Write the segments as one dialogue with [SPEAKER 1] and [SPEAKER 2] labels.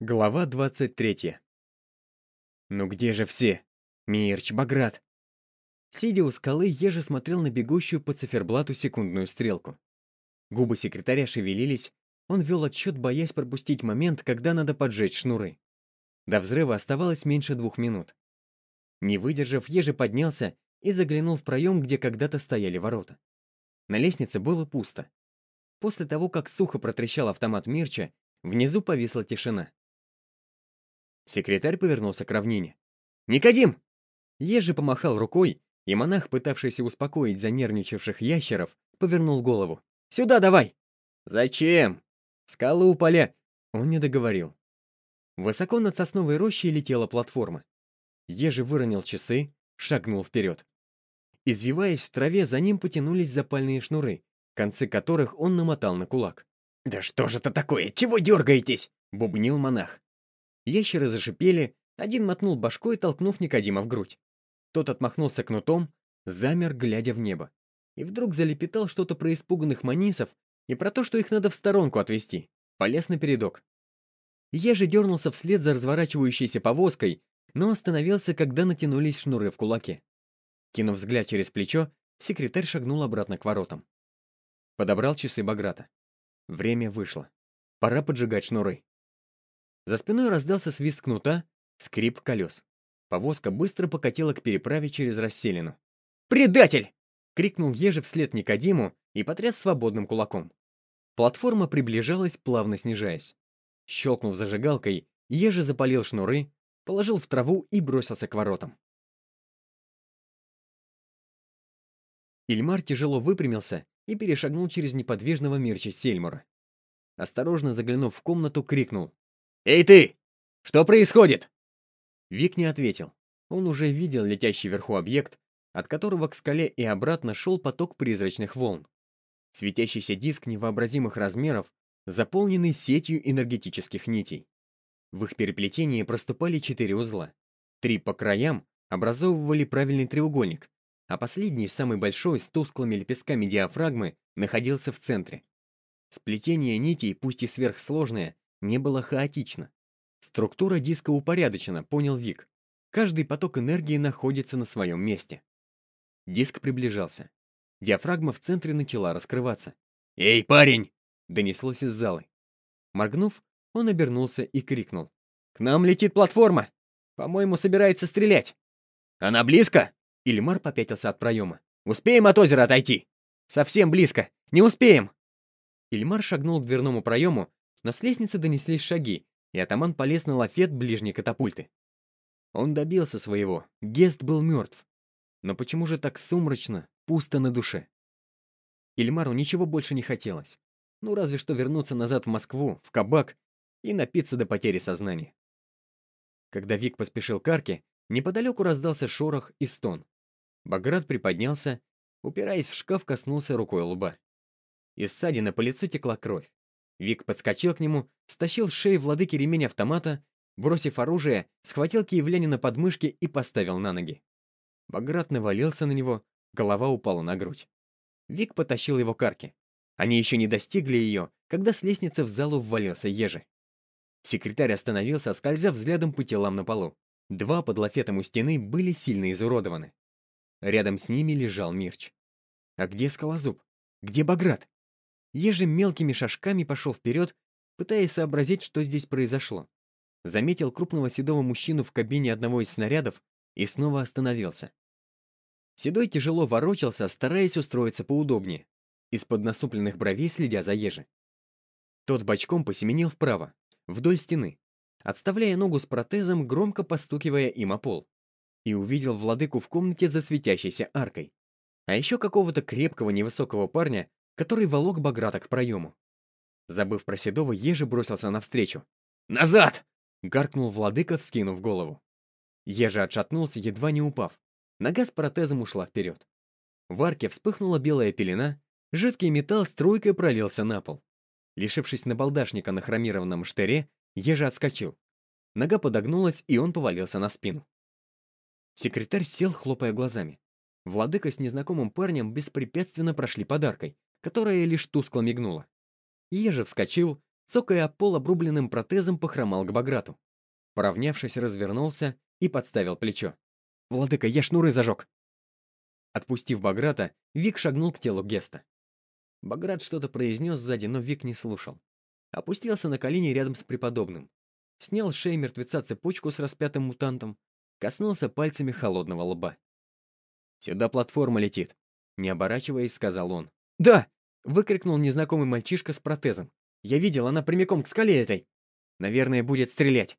[SPEAKER 1] Глава 23. «Ну где же все? Мирч, Баграт!» Сидя у скалы, Ежи смотрел на бегущую по циферблату секундную стрелку. Губы секретаря шевелились, он вел отсчет, боясь пропустить момент, когда надо поджечь шнуры. До взрыва оставалось меньше двух минут. Не выдержав, Ежи поднялся и заглянул в проем, где когда-то стояли ворота. На лестнице было пусто. После того, как сухо протрещал автомат Мирча, внизу повисла тишина. Секретарь повернулся к равнине. «Никодим!» Ежи помахал рукой, и монах, пытавшийся успокоить занервничавших ящеров, повернул голову. «Сюда давай!» «Зачем?» «Скалу поля!» Он не договорил. Высоко над сосновой рощей летела платформа. Ежи выронил часы, шагнул вперед. Извиваясь в траве, за ним потянулись запальные шнуры, концы которых он намотал на кулак. «Да что же это такое? Чего дергаетесь?» — бубнил монах. Ящеры зашипели, один мотнул башкой, толкнув Никодима в грудь. Тот отмахнулся кнутом, замер, глядя в небо. И вдруг залепетал что-то про испуганных манисов и про то, что их надо в сторонку отвести. Полез на передок. Ежи дернулся вслед за разворачивающейся повозкой, но остановился, когда натянулись шнуры в кулаке. Кинув взгляд через плечо, секретарь шагнул обратно к воротам. Подобрал часы Баграта. Время вышло. Пора поджигать шнуры. За спиной раздался свист кнута, скрип колес. Повозка быстро покатила к переправе через расселину. «Предатель!» — крикнул Ежи вслед Никодиму и потряс свободным кулаком. Платформа приближалась, плавно снижаясь. Щелкнув зажигалкой, Ежи запалил шнуры, положил в траву и бросился к воротам. Ильмар тяжело выпрямился и перешагнул через неподвижного Мирча Сельмура. Осторожно заглянув в комнату, крикнул. «Эй ты! Что происходит?» Вик не ответил. Он уже видел летящий вверху объект, от которого к скале и обратно шел поток призрачных волн. Светящийся диск невообразимых размеров, заполненный сетью энергетических нитей. В их переплетении проступали четыре узла. Три по краям образовывали правильный треугольник, а последний, самый большой, с тусклыми лепестками диафрагмы, находился в центре. Сплетение нитей, пусть и сверхсложное, не было хаотично. Структура диска упорядочена, понял Вик. Каждый поток энергии находится на своем месте. Диск приближался. Диафрагма в центре начала раскрываться. «Эй, парень!» — донеслось из залы. Моргнув, он обернулся и крикнул. «К нам летит платформа! По-моему, собирается стрелять!» «Она близко?» Ильмар попятился от проема. «Успеем от озера отойти?» «Совсем близко! Не успеем!» Ильмар шагнул к дверному проему, но с лестницы донеслись шаги, и атаман полез на лафет ближней катапульты. Он добился своего, Гест был мертв. Но почему же так сумрачно, пусто на душе? Ильмару ничего больше не хотелось. Ну, разве что вернуться назад в Москву, в кабак, и напиться до потери сознания. Когда Вик поспешил к арке, неподалеку раздался шорох и стон. Баграт приподнялся, упираясь в шкаф, коснулся рукой лба. Из ссадины по лицу текла кровь. Вик подскочил к нему, стащил с шеи владыки ремень автомата, бросив оружие, схватил киевлянина под мышки и поставил на ноги. Баграт навалился на него, голова упала на грудь. Вик потащил его к арке. Они еще не достигли ее, когда с лестницы в залу ввалился Ежи. Секретарь остановился, скользя взглядом по телам на полу. Два под лафетом у стены были сильно изуродованы. Рядом с ними лежал Мирч. А где Скалозуб? Где Баграт? Ежи мелкими шажками пошел вперед, пытаясь сообразить, что здесь произошло. Заметил крупного седого мужчину в кабине одного из снарядов и снова остановился. Седой тяжело ворочался, стараясь устроиться поудобнее, из-под насупленных бровей следя за Ежи. Тот бочком посеменил вправо, вдоль стены, отставляя ногу с протезом, громко постукивая им о пол, и увидел владыку в комнате за светящейся аркой. А еще какого-то крепкого невысокого парня который волок Баграта к проему. Забыв про Седова, Ежи бросился навстречу. «Назад!» — гаркнул владыка, вскинув голову. Ежи отшатнулся, едва не упав. Нога с протезом ушла вперед. В арке вспыхнула белая пелена, жидкий металл струйкой пролился на пол. Лишившись набалдашника на хромированном штыре, Ежи отскочил. Нога подогнулась, и он повалился на спину. Секретарь сел, хлопая глазами. Владыка с незнакомым парнем беспрепятственно прошли подаркой, которая лишь тускло мигнула. Ежи вскочил, цокая о пол обрубленным протезом, похромал к Баграту. Поравнявшись, развернулся и подставил плечо. «Владыка, я шнуры зажег!» Отпустив Баграта, Вик шагнул к телу Геста. Баграт что-то произнес сзади, но Вик не слушал. Опустился на колени рядом с преподобным. Снял с шеи мертвеца цепочку с распятым мутантом, коснулся пальцами холодного лба. «Сюда платформа летит», — не оборачиваясь, сказал он. «Да!» — выкрикнул незнакомый мальчишка с протезом. «Я видел, она прямиком к скале этой. Наверное, будет стрелять».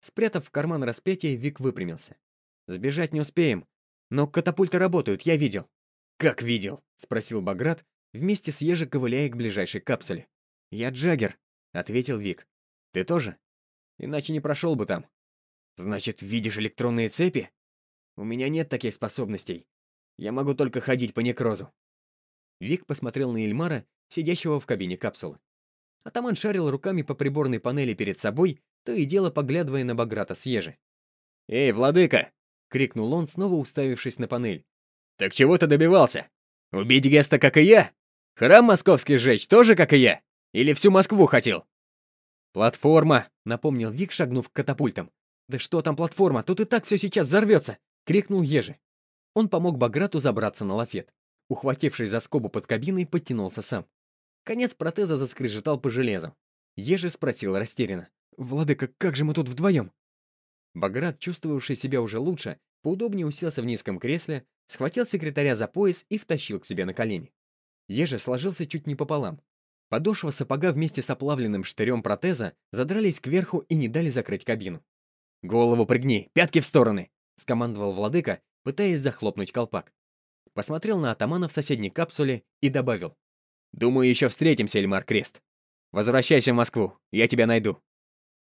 [SPEAKER 1] Спрятав в карман распятие, Вик выпрямился. «Сбежать не успеем, но катапульты работают, я видел». «Как видел?» — спросил Баграт, вместе с Ежи ковыляя к ближайшей капсуле. «Я Джаггер», — ответил Вик. «Ты тоже? Иначе не прошел бы там». «Значит, видишь электронные цепи?» «У меня нет таких способностей. Я могу только ходить по некрозу». Вик посмотрел на Эльмара, сидящего в кабине капсулы. Атаман шарил руками по приборной панели перед собой, то и дело поглядывая на Баграта с Ежи. «Эй, владыка!» — крикнул он, снова уставившись на панель. «Так чего ты добивался? Убить Геста, как и я? Храм московский сжечь тоже, как и я? Или всю Москву хотел?» «Платформа!» — напомнил Вик, шагнув к катапультам. «Да что там платформа? Тут и так все сейчас взорвется!» — крикнул Ежи. Он помог Баграту забраться на лафет. Ухватившись за скобу под кабиной, подтянулся сам. Конец протеза заскрежетал по железу. Ежи спросил растерянно. «Владыка, как же мы тут вдвоем?» Баграт, чувствовавший себя уже лучше, поудобнее уселся в низком кресле, схватил секретаря за пояс и втащил к себе на колени. Ежи сложился чуть не пополам. Подошва сапога вместе с оплавленным штырем протеза задрались кверху и не дали закрыть кабину. «Голову пригни, пятки в стороны!» — скомандовал владыка, пытаясь захлопнуть колпак. Посмотрел на атамана в соседней капсуле и добавил. «Думаю, еще встретимся, Эльмар Крест. Возвращайся в Москву, я тебя найду».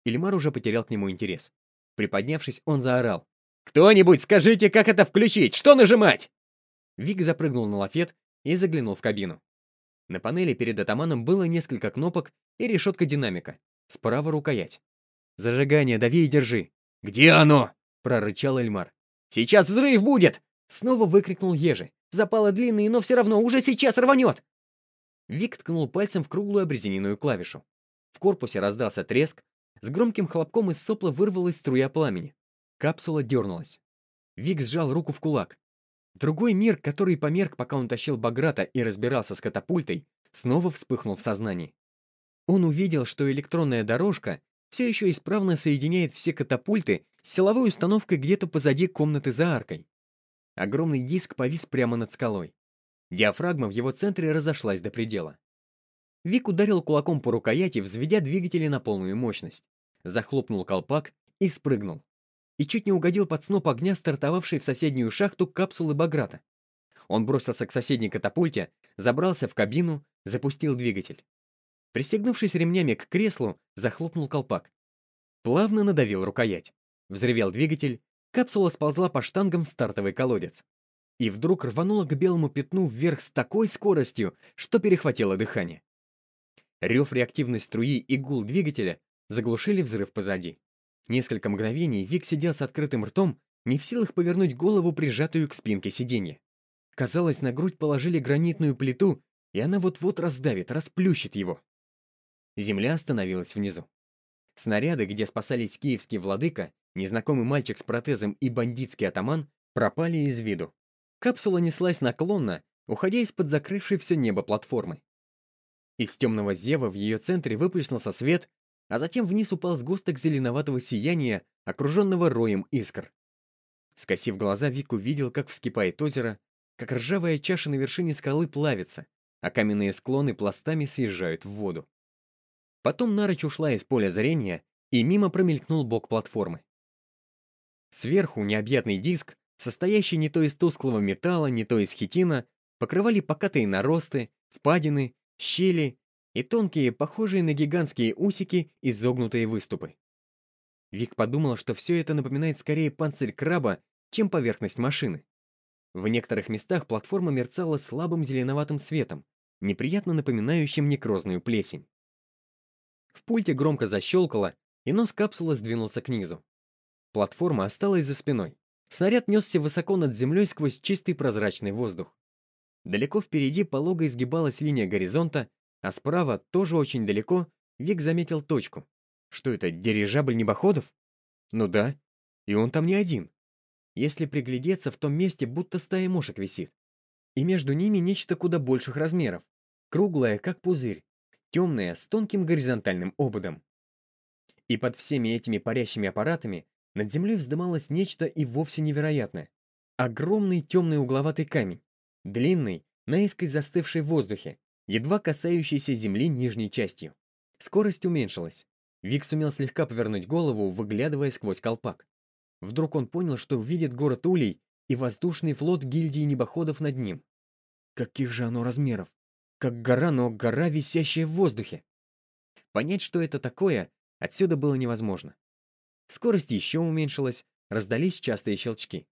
[SPEAKER 1] Ильмар уже потерял к нему интерес. Приподнявшись, он заорал. «Кто-нибудь скажите, как это включить? Что нажимать?» Вик запрыгнул на лафет и заглянул в кабину. На панели перед атаманом было несколько кнопок и решетка динамика. Справа рукоять. «Зажигание, дави и держи». «Где оно?» — прорычал Эльмар. «Сейчас взрыв будет!» — снова выкрикнул Ежи. «Запало длинный, но все равно уже сейчас рванет!» Вик ткнул пальцем в круглую обрезиненную клавишу. В корпусе раздался треск, с громким хлопком из сопла вырвалась струя пламени. Капсула дернулась. Вик сжал руку в кулак. Другой мир, который померк, пока он тащил Баграта и разбирался с катапультой, снова вспыхнул в сознании. Он увидел, что электронная дорожка все еще исправно соединяет все катапульты с силовой установкой где-то позади комнаты за аркой. Огромный диск повис прямо над скалой. Диафрагма в его центре разошлась до предела. Вик ударил кулаком по рукояти, взведя двигатели на полную мощность. Захлопнул колпак и спрыгнул и чуть не угодил под сноп огня, стартовавший в соседнюю шахту капсулы Баграта. Он бросился к соседней катапульте, забрался в кабину, запустил двигатель. Пристегнувшись ремнями к креслу, захлопнул колпак. Плавно надавил рукоять. Взревел двигатель, капсула сползла по штангам в стартовый колодец. И вдруг рванула к белому пятну вверх с такой скоростью, что перехватило дыхание. Рев реактивной струи и гул двигателя заглушили взрыв позади. Несколько мгновений Вик сидел с открытым ртом, не в силах повернуть голову, прижатую к спинке сиденья. Казалось, на грудь положили гранитную плиту, и она вот-вот раздавит, расплющит его. Земля остановилась внизу. Снаряды, где спасались киевский владыка, незнакомый мальчик с протезом и бандитский атаман, пропали из виду. Капсула неслась наклонно, уходя из-под закрывшей все небо платформы. Из темного зева в ее центре выплеснулся свет, а затем вниз упал сгусток зеленоватого сияния, окруженного роем искр. Скосив глаза, Вик увидел, как вскипает озеро, как ржавая чаша на вершине скалы плавится, а каменные склоны пластами съезжают в воду. Потом Нарыч ушла из поля зрения, и мимо промелькнул бок платформы. Сверху необъятный диск, состоящий не то из тусклого металла, не то из хитина, покрывали покатые наросты, впадины, щели и тонкие, похожие на гигантские усики, изогнутые выступы. Вик подумал, что все это напоминает скорее панцирь краба, чем поверхность машины. В некоторых местах платформа мерцала слабым зеленоватым светом, неприятно напоминающим некрозную плесень. В пульте громко защелкало, и нос капсулы сдвинулся к низу. Платформа осталась за спиной. Снаряд несся высоко над землей сквозь чистый прозрачный воздух. Далеко впереди полого изгибалась линия горизонта, а справа, тоже очень далеко, Вик заметил точку. Что это, дирижабль небоходов? Ну да, и он там не один. Если приглядеться, в том месте будто стая мушек висит. И между ними нечто куда больших размеров. Круглое, как пузырь. Темное, с тонким горизонтальным ободом. И под всеми этими парящими аппаратами над землей вздымалось нечто и вовсе невероятное. Огромный темный угловатый камень. Длинный, наискось застывший в воздухе, едва касающийся земли нижней частью. Скорость уменьшилась. Вик сумел слегка повернуть голову, выглядывая сквозь колпак. Вдруг он понял, что видит город Улей и воздушный флот гильдии небоходов над ним. Каких же оно размеров? Как гора, но гора, висящая в воздухе. Понять, что это такое, отсюда было невозможно. Скорость еще уменьшилась, раздались частые щелчки.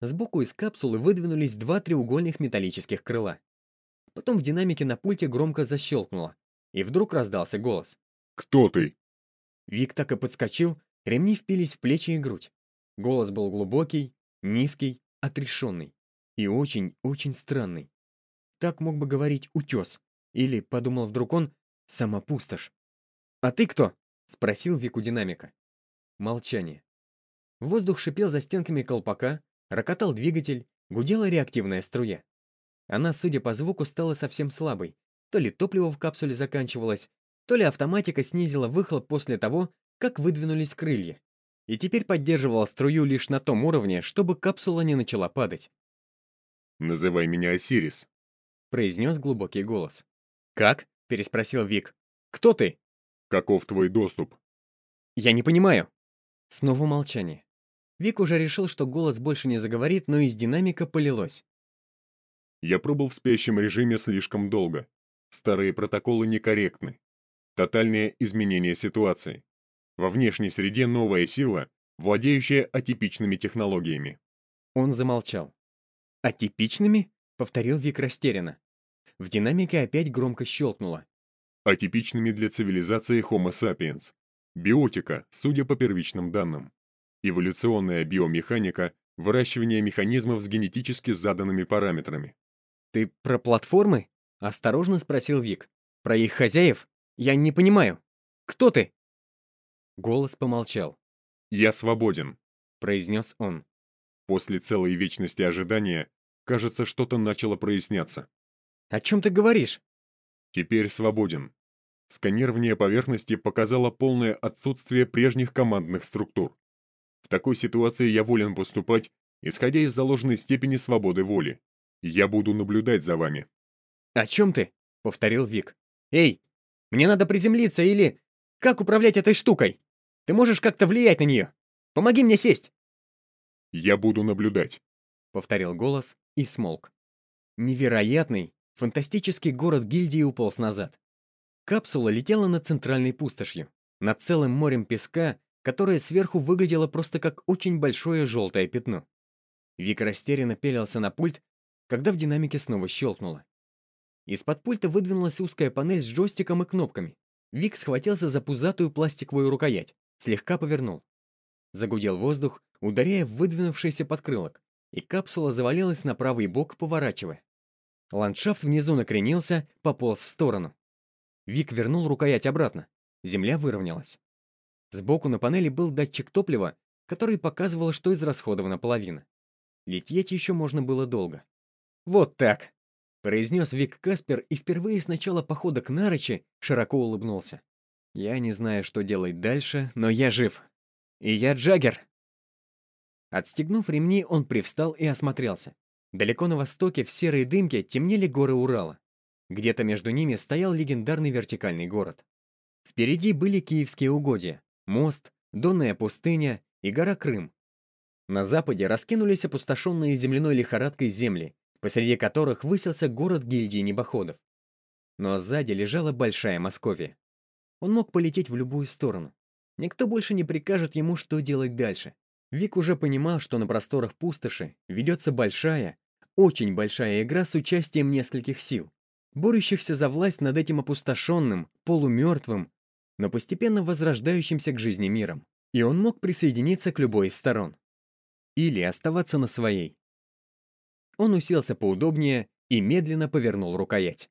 [SPEAKER 1] Сбоку из капсулы выдвинулись два треугольных металлических крыла. Потом в динамике на пульте громко защелкнуло, и вдруг раздался голос.
[SPEAKER 2] «Кто ты?»
[SPEAKER 1] Вик так и подскочил, ремни впились в плечи и грудь. Голос был глубокий, низкий, отрешенный и очень-очень странный. Так мог бы говорить утес, или, подумал вдруг он, сама пустошь. «А ты кто?» — спросил Вик у динамика. Молчание. Воздух шипел за стенками колпака, рокотал двигатель, гудела реактивная струя. Она, судя по звуку, стала совсем слабой. То ли топливо в капсуле заканчивалось, то ли автоматика снизила выхлоп после того, как выдвинулись крылья. И теперь поддерживала струю лишь на том уровне, чтобы капсула не начала падать.
[SPEAKER 2] «Называй меня Осирис», —
[SPEAKER 1] произнес глубокий голос. «Как?» — переспросил Вик. «Кто ты?»
[SPEAKER 2] «Каков твой доступ?»
[SPEAKER 1] «Я не понимаю». Снова молчание. Вик уже решил, что голос больше не заговорит, но из динамика полилось.
[SPEAKER 2] «Я пробыл в спящем режиме слишком долго. Старые протоколы некорректны. Тотальное изменение ситуации. Во внешней среде новая сила, владеющая атипичными технологиями».
[SPEAKER 1] Он замолчал. «Атипичными?» — повторил Вик растерянно. В динамике опять громко щелкнуло.
[SPEAKER 2] «Атипичными для цивилизации Homo sapiens. Биотика, судя по первичным данным. Эволюционная биомеханика, выращивание механизмов с генетически заданными параметрами.
[SPEAKER 1] «Ты про платформы?» — осторожно спросил Вик. «Про их хозяев? Я не понимаю. Кто ты?» Голос помолчал.
[SPEAKER 2] «Я свободен», —
[SPEAKER 1] произнес он.
[SPEAKER 2] После целой вечности ожидания, кажется, что-то начало проясняться.
[SPEAKER 1] «О чем ты говоришь?»
[SPEAKER 2] «Теперь свободен. Сканирование поверхности показало полное отсутствие прежних командных структур. В такой ситуации я волен поступать, исходя из заложенной степени свободы воли. Я буду наблюдать за вами.
[SPEAKER 1] «О чем ты?» — повторил Вик. «Эй, мне надо приземлиться или... Как управлять этой штукой? Ты можешь как-то влиять на нее? Помоги мне сесть!»
[SPEAKER 2] «Я буду наблюдать», —
[SPEAKER 1] повторил голос и смолк. Невероятный, фантастический город гильдии уполз назад. Капсула летела над центральной пустошью, над целым морем песка, которое сверху выглядело просто как очень большое желтое пятно. Вик растерянно пелился на пульт, когда в динамике снова щелкнуло. Из-под пульта выдвинулась узкая панель с джойстиком и кнопками. Вик схватился за пузатую пластиковую рукоять, слегка повернул. Загудел воздух, ударяя в выдвинувшийся подкрылок, и капсула завалилась на правый бок, поворачивая. Ландшафт внизу накренился, пополз в сторону. Вик вернул рукоять обратно. Земля выровнялась. Сбоку на панели был датчик топлива, который показывал, что израсходована половина. Лететь еще можно было долго. «Вот так!» — произнес Вик Каспер и впервые с начала похода к Нарочи широко улыбнулся. «Я не знаю, что делать дальше, но я жив. И я Джаггер!» Отстегнув ремни, он привстал и осмотрелся. Далеко на востоке в серой дымке темнели горы Урала. Где-то между ними стоял легендарный вертикальный город. Впереди были киевские угодья, мост, донная пустыня и гора Крым. На западе раскинулись опустошенные земляной лихорадкой земли, посреди которых высился город гильдии небоходов. Но сзади лежала большая Московия. Он мог полететь в любую сторону. Никто больше не прикажет ему, что делать дальше. Вик уже понимал, что на просторах пустоши ведется большая, очень большая игра с участием нескольких сил борющихся за власть над этим опустошенным, полумертвым, но постепенно возрождающимся к жизни миром. И он мог присоединиться к любой из сторон. Или оставаться на своей. Он уселся поудобнее и медленно повернул рукоять.